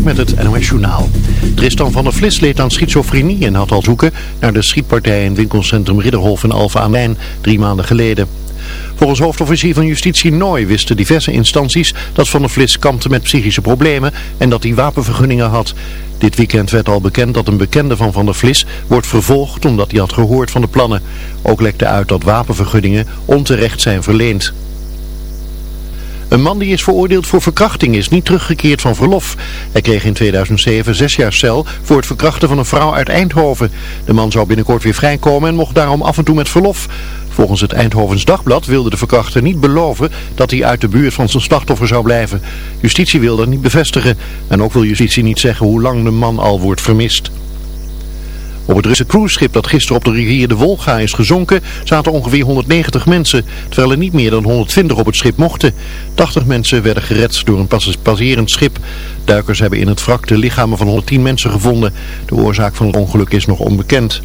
Met het NOS Journaal. Tristan van der Vlis leed aan schizofrenie en had al zoeken naar de schietpartij in winkelcentrum Ridderhof in Alfa aan Wijn drie maanden geleden. Volgens hoofdofficier van Justitie Nooy wisten diverse instanties dat Van der Vlis kampte met psychische problemen en dat hij wapenvergunningen had. Dit weekend werd al bekend dat een bekende van Van der Vlis wordt vervolgd omdat hij had gehoord van de plannen. Ook lekte uit dat wapenvergunningen onterecht zijn verleend. Een man die is veroordeeld voor verkrachting is niet teruggekeerd van verlof. Hij kreeg in 2007 zes jaar cel voor het verkrachten van een vrouw uit Eindhoven. De man zou binnenkort weer vrijkomen en mocht daarom af en toe met verlof. Volgens het Eindhovens Dagblad wilde de verkrachter niet beloven dat hij uit de buurt van zijn slachtoffer zou blijven. Justitie wil dat niet bevestigen en ook wil justitie niet zeggen hoe lang de man al wordt vermist. Op het Russische cruiseschip dat gisteren op de rivier de Wolga is gezonken zaten ongeveer 190 mensen, terwijl er niet meer dan 120 op het schip mochten. 80 mensen werden gered door een passerend schip. Duikers hebben in het wrak de lichamen van 110 mensen gevonden. De oorzaak van het ongeluk is nog onbekend.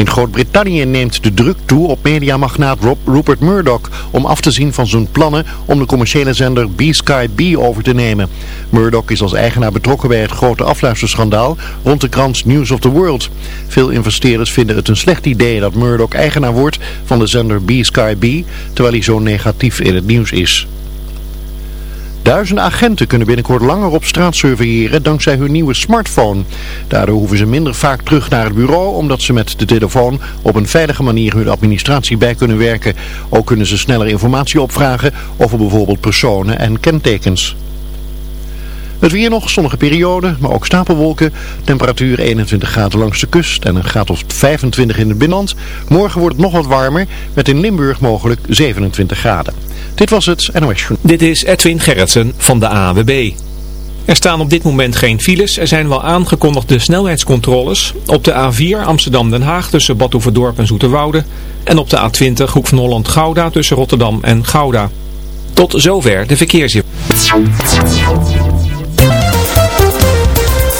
In Groot-Brittannië neemt de druk toe op mediamagnaat Rupert Murdoch om af te zien van zijn plannen om de commerciële zender B-Sky B over te nemen. Murdoch is als eigenaar betrokken bij het grote afluisterschandaal rond de krant News of the World. Veel investeerders vinden het een slecht idee dat Murdoch eigenaar wordt van de zender B-Sky B, terwijl hij zo negatief in het nieuws is. Duizenden agenten kunnen binnenkort langer op straat surveilleren dankzij hun nieuwe smartphone. Daardoor hoeven ze minder vaak terug naar het bureau omdat ze met de telefoon op een veilige manier hun administratie bij kunnen werken. Ook kunnen ze sneller informatie opvragen over bijvoorbeeld personen en kentekens. Het weer nog, zonnige periode, maar ook stapelwolken. Temperatuur 21 graden langs de kust en een graad of 25 in het binnenland. Morgen wordt het nog wat warmer, met in Limburg mogelijk 27 graden. Dit was het NOS Dit is Edwin Gerritsen van de AWB. Er staan op dit moment geen files. Er zijn wel aangekondigde snelheidscontroles op de A4 Amsterdam-Den Haag tussen Badhoevedorp en Zoeterwoude. En op de A20 Hoek van Holland-Gouda tussen Rotterdam en Gouda. Tot zover de verkeersinformatie.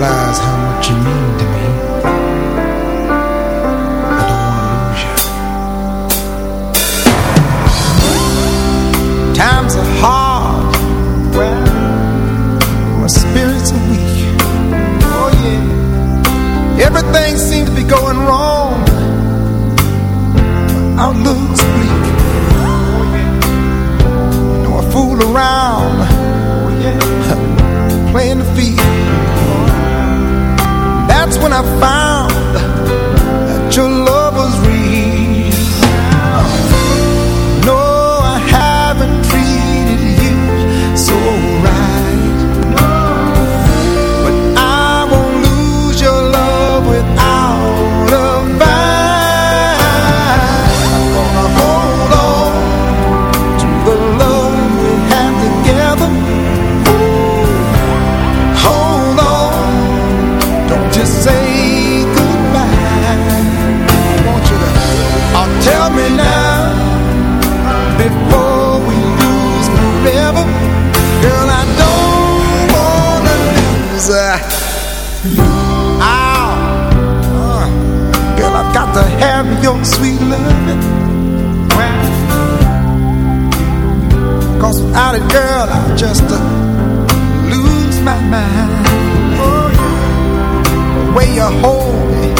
realize how I found without it, girl, I just uh, lose my mind. Oh, yeah. The way you hold me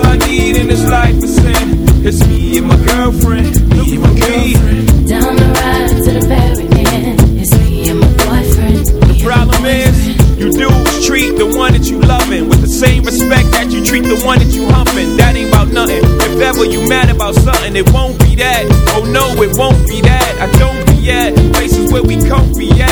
need in this life is sin. It's me and my girlfriend, me and my girlfriend. Down the ride to the very end. It's me and my boyfriend. The problem is, you dudes treat the one that you loving with the same respect that you treat the one that you humping. That ain't about nothing. If ever you mad about something, it won't be that. Oh no, it won't be that. I don't be at places where we comfy at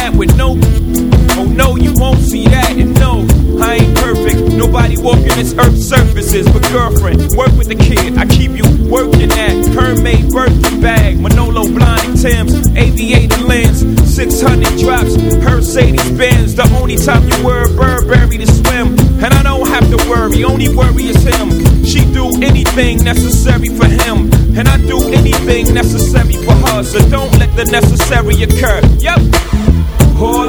Nobody walking this earth's surfaces. But girlfriend, work with the kid. I keep you working at Hermès birthday bag, Manolo blinding Tim's, aviator lens, 600 drops, Mercedes Benz. The only time you wear a Burberry to swim, and I don't have to worry. Only worry is him. She do anything necessary for him, and I do anything necessary for her. So don't let the necessary occur. Yep. All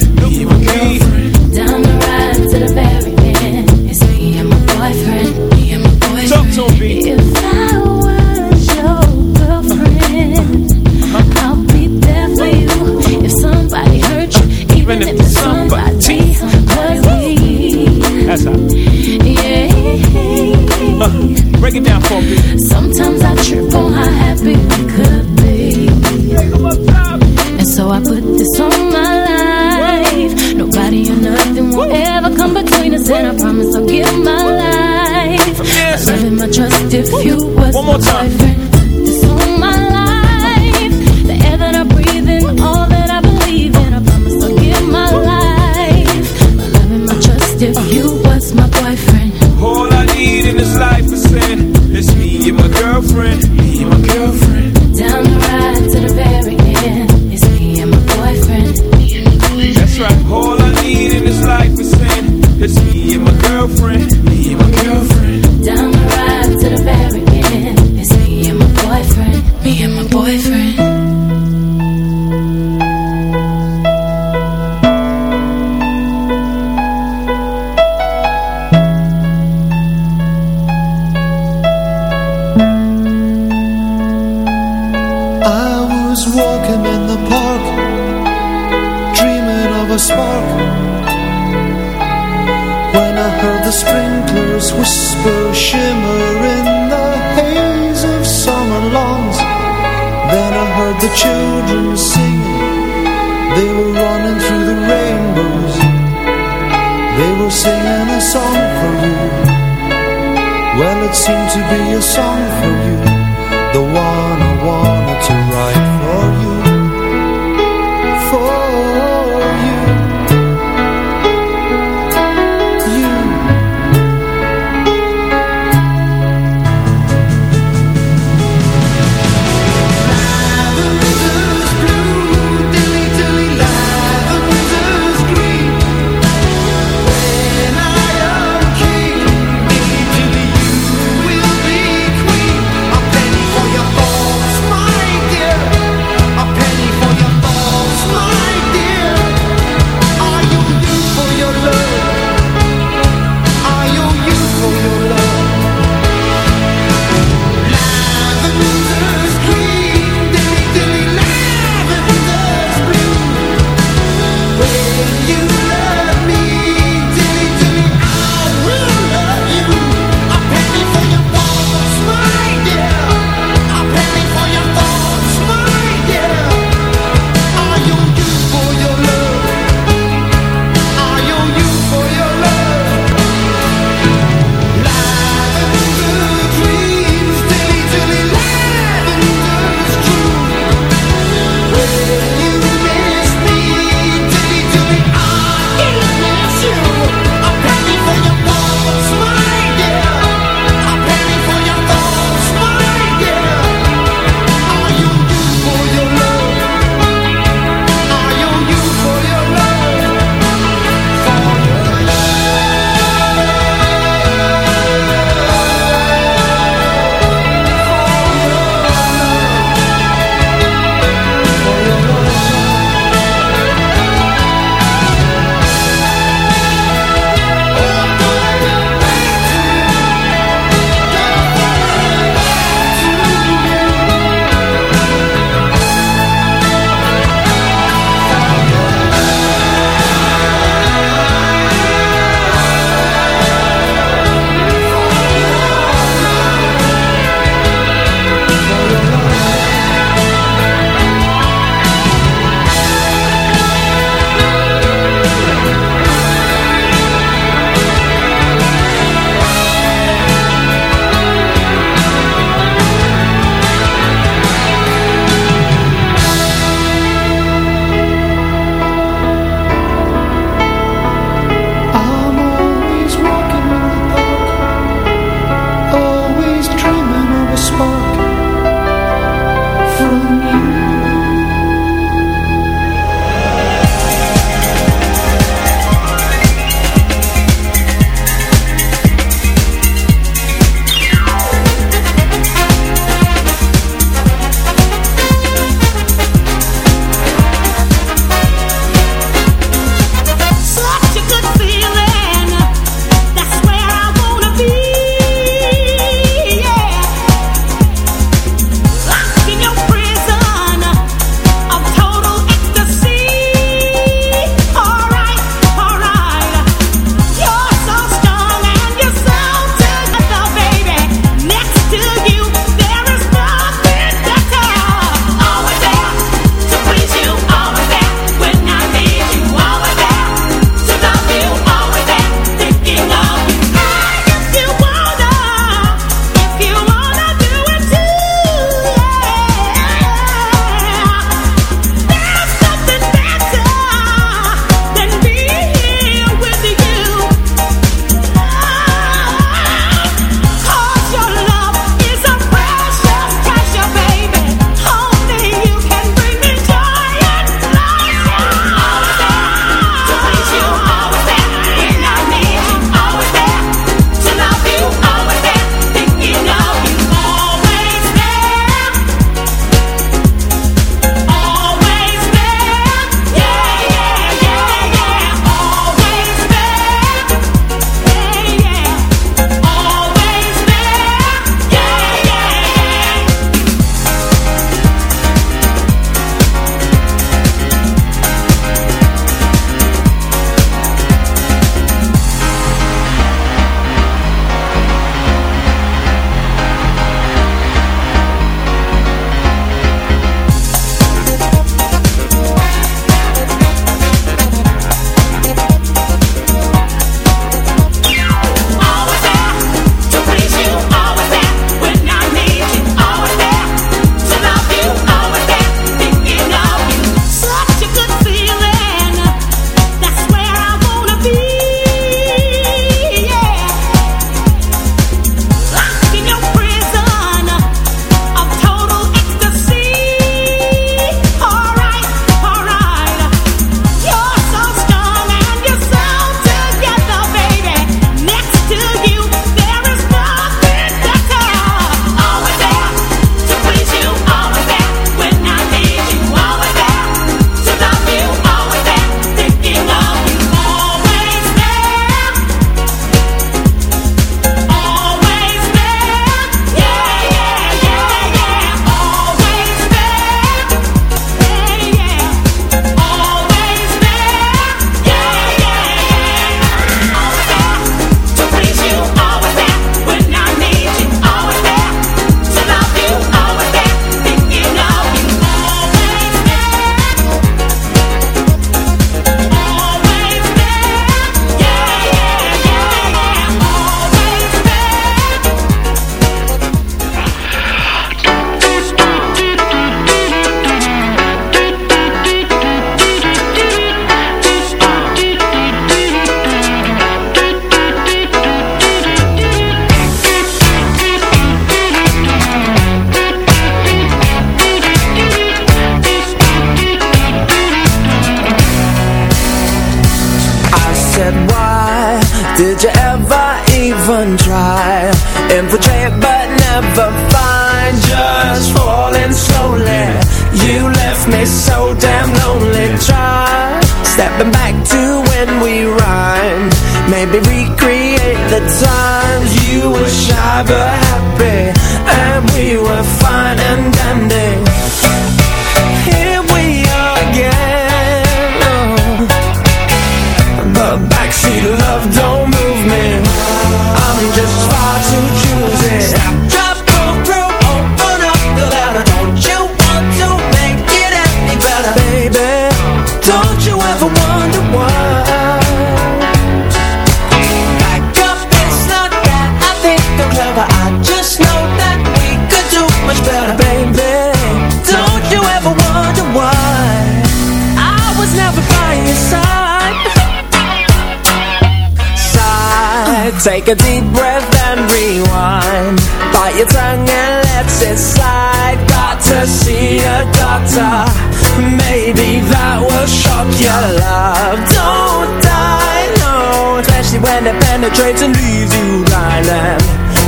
baby, that will shock your love. Don't die, no Especially when it penetrates and leaves you blind and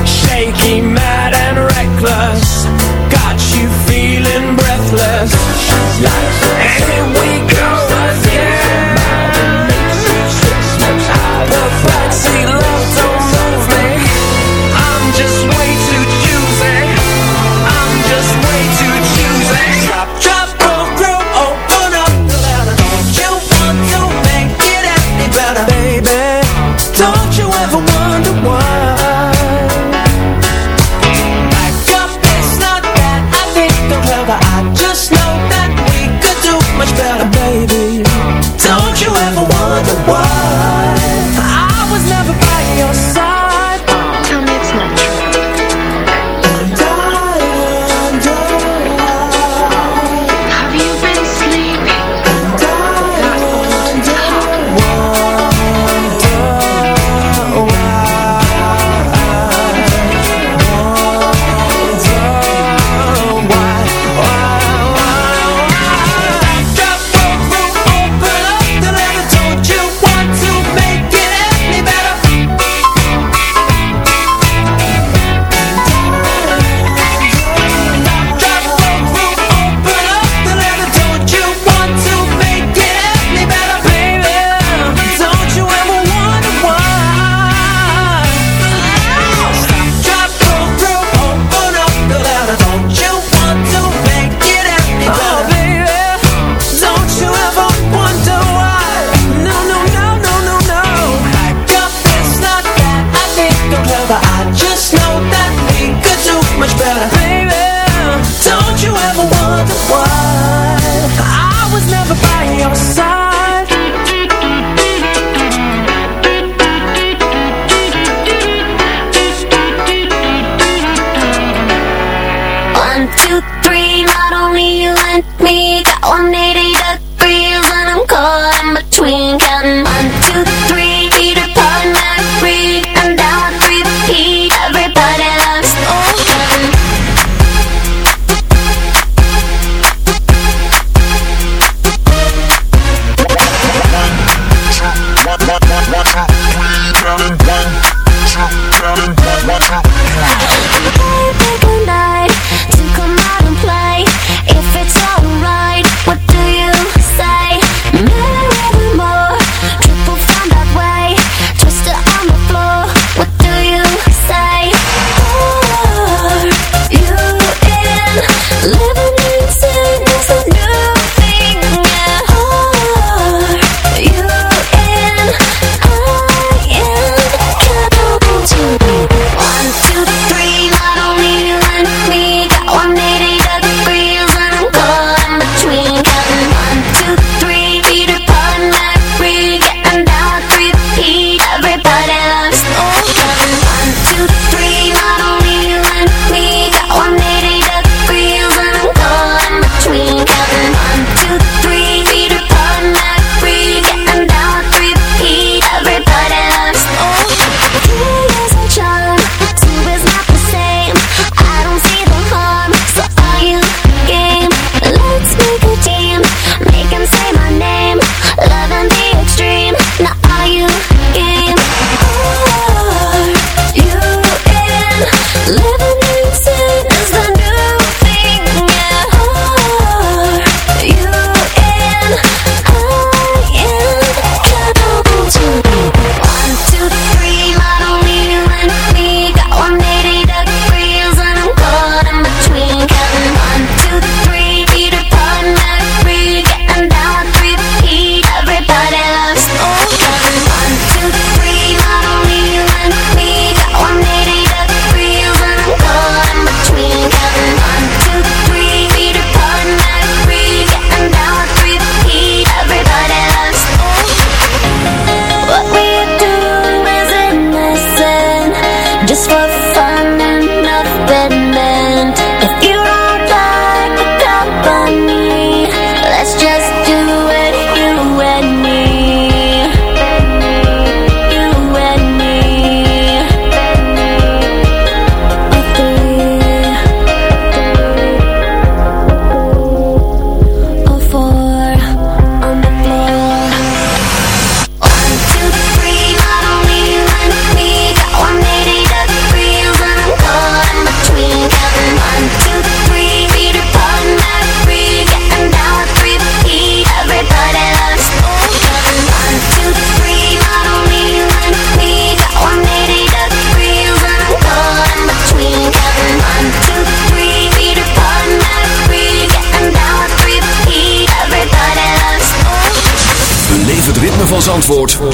Shaky, mad and reckless. Got you feeling breathless. Like any weekend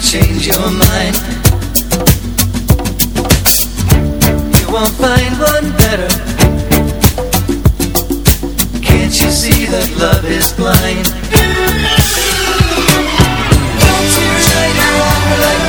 change your mind. You won't find one better. Can't you see that love is blind? Don't you try to like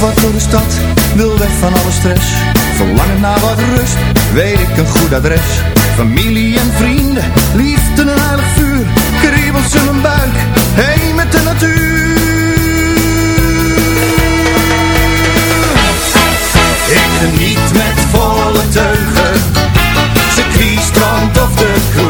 wat door de stad, wil weg van alle stress. Verlangen naar wat rust, weet ik een goed adres. Familie en vrienden, liefde en heilig vuur. Kriebels in mijn buik, heen met de natuur. Ik geniet met volle teugen, circuit, strand of de kroeg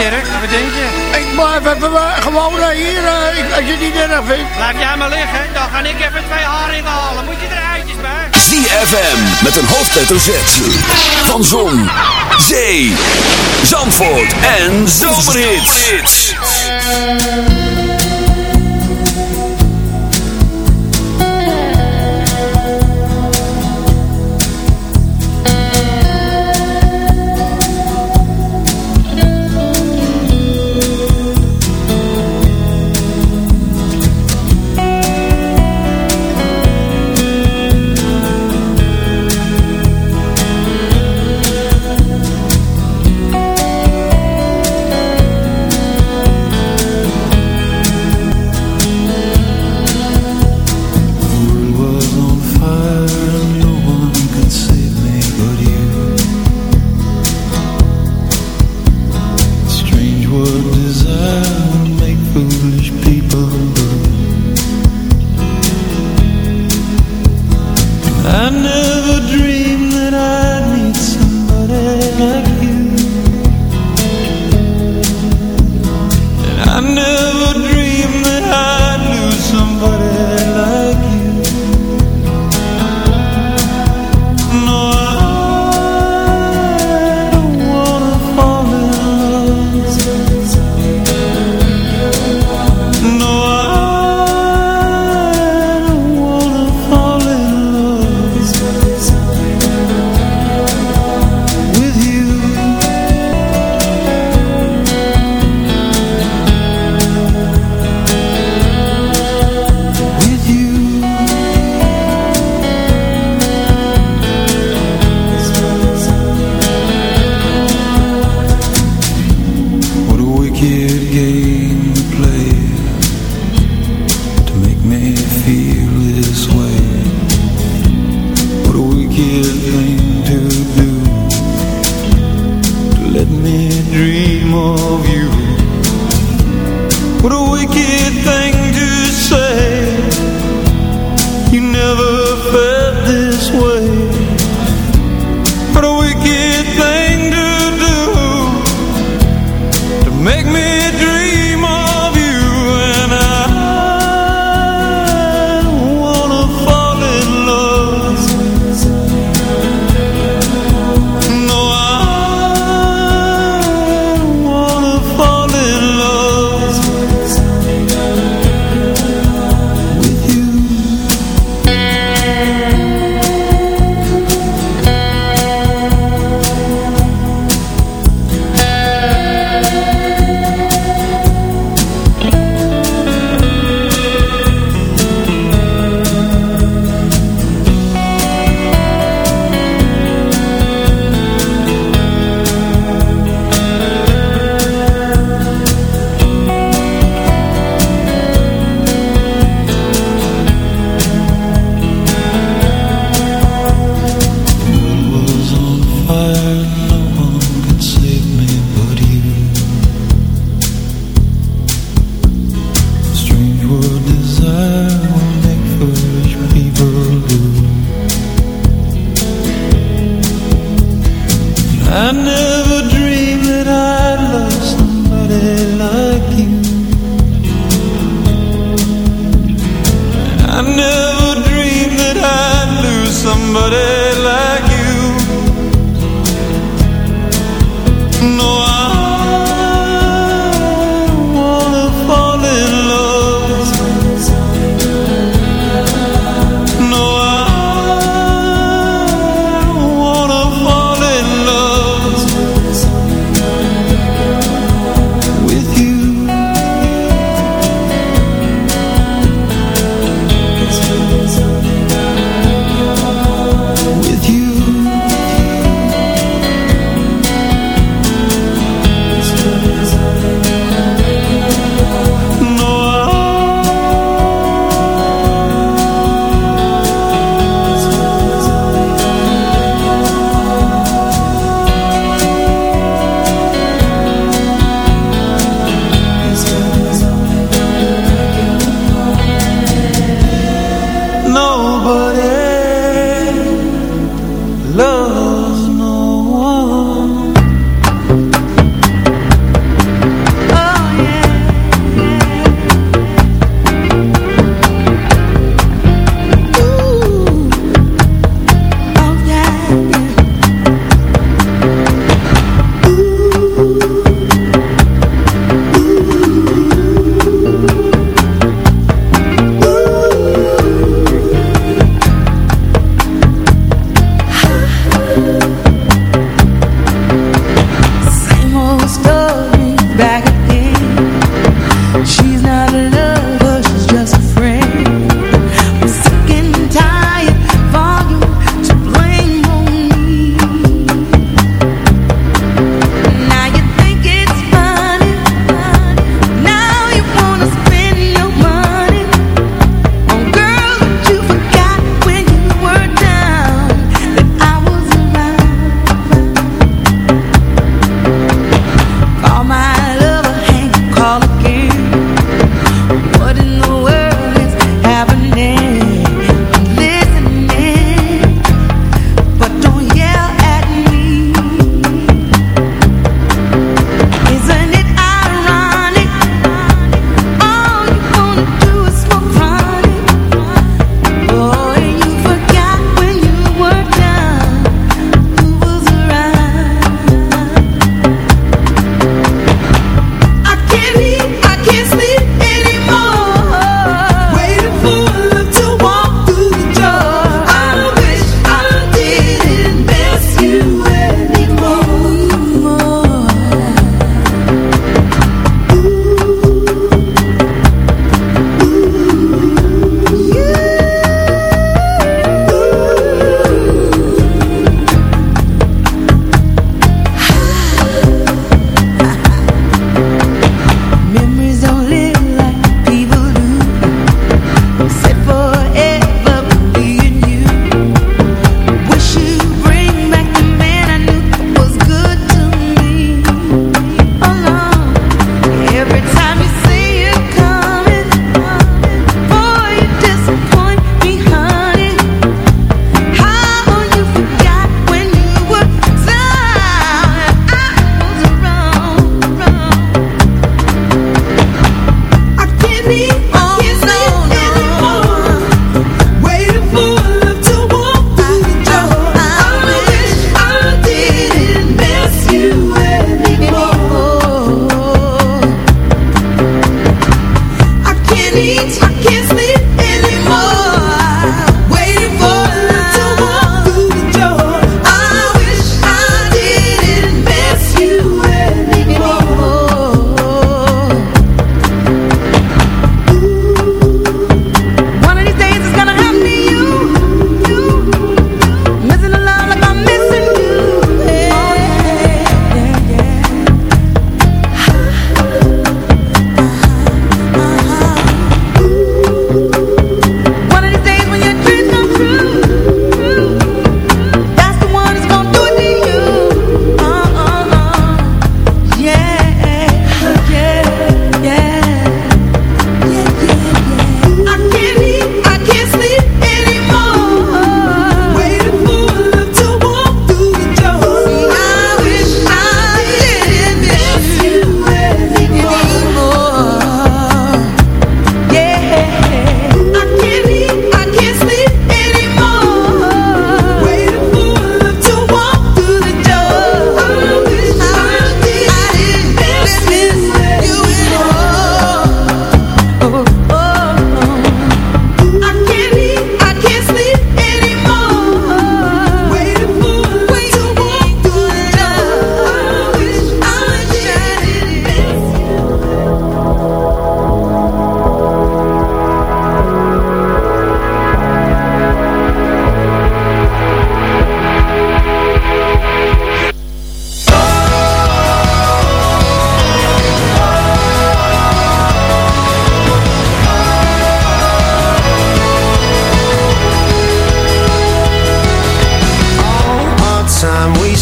Dirk? Wat denk je? Ik blijf eh, gewoon eh, hier, eh, ik, als je niet erg vindt. Laat jij maar liggen, dan ga ik even twee haring halen. Moet je er eitjes bij? ZFM, met een hoofdletter Z. Van Zon, Zee, Zandvoort en Zomerhits.